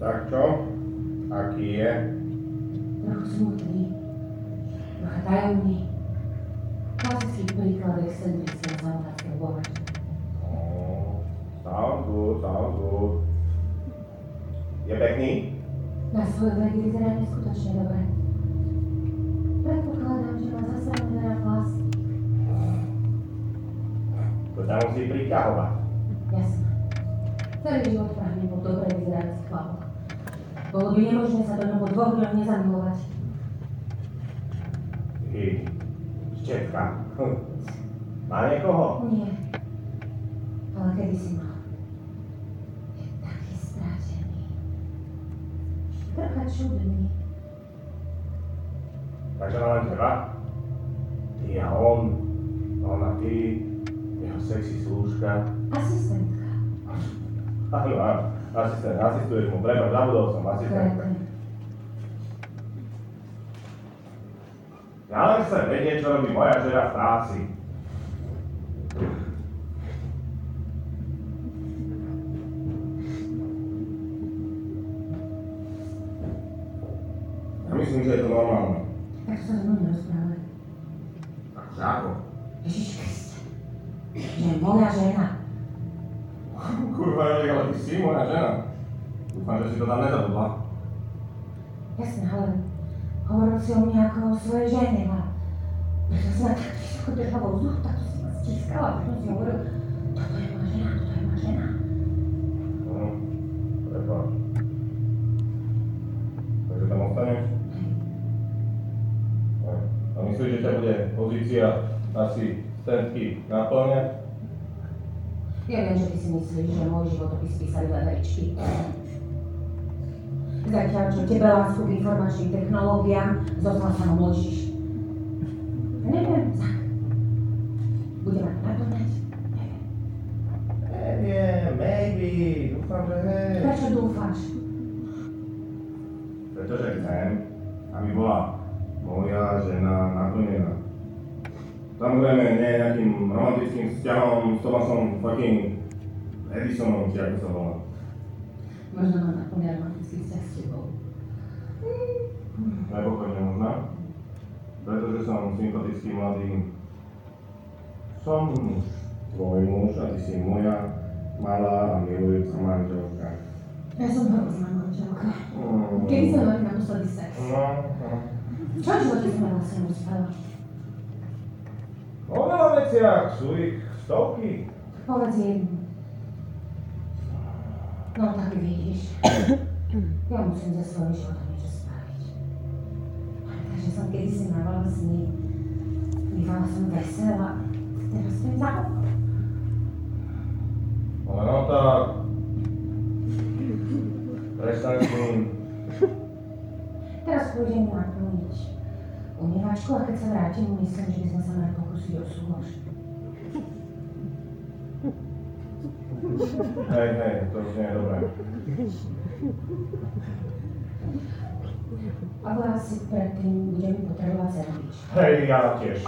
Tak čo? Aký je? Trochu smutný, trocha tajomný. Klasický príklad excentrického zaujímavého bohača. Oh, sounds good, sounds good. Je pekný? Na svoj vek vyzerá neskutočne dobre. Predpokladám, že má zase veľa vlasy. To ťa musí priťahovať. Jasné. Celý život prahne po dobre vyzerajúcich chlapoch. Bolo by nemožné sa do ňom po dvoch dňoch nezamilovať. Ty, štetka. Hm. Má niekoho? Nie. Ale kedy si mal. Je taký strátený. Trocha čudný. Takže len teba? Ty a on, on a ty, jeho sexy slúžka. Asistentka. Áno, áno, asistent, asistuješ mu, prepáč, zabudol som, asistentka. Ja len chcem vedieť, čo robí moja žena v práci. Ja myslím, že je to normálne. Tak sa so mnou nerozprávali. Akože ako? Ježiš Kriste. Že moja žena. Kurva, Erik, ale ty si moja žena. Dúfam, že si to tam nezabudla. Jasné, ale hovoril si o mne ako o svojej žene a preto som tak vysoko držala vo vzduchu, tak to si ma stiskala, potom si hovoril, toto je moja žena, toto je moja žena. No, prepáč. Takže tam ostaneš? No. A myslíš, že ťa bude pozícia asi stentky naplňať? Ja viem, že ty si myslíš, že môj životopis písali leveričky. Zatiaľ, čo tebe lásku k informačným technológiám, zostal sa mlčíš. Ja neviem, Zak. Bude ma naplňať? Neviem. Neviem, maybe, dúfam, že hej. Prečo dúfaš? Pretože chcem, aby bola moja žena naplnená. Samozrejme, nie nejakým romantickým vzťahom s Thomasom fucking Edisonom, či ako sa volá. Možno mám naplňať romantický vzťah s tebou. Nepokojne možná. Pretože som sympatický mladý. Som tvoj muž a ty si moja malá a milujúca manželka. Ja som hrozná manželka. Mm. Kedy sme mali naposledy sex? No, no. Čo v živote sme vlastne uspela? Olá, Metiaxo, e Stalky. Pode. Não tá talvez. Temos sensações Mas dispares. A sensação que eles ensinavam assim. Me fala se não vai ser lá. Deve ser pensado. Ela não tá. Prestando. Transcurgindo a noite. Umývačku a keď sa vrátim, myslím, že by sme sa mali pokúsiť o súlož. Hej, hej, to už nie je dobré. Ale asi predtým budem potrebovať sendvič. Hej, ja tiež.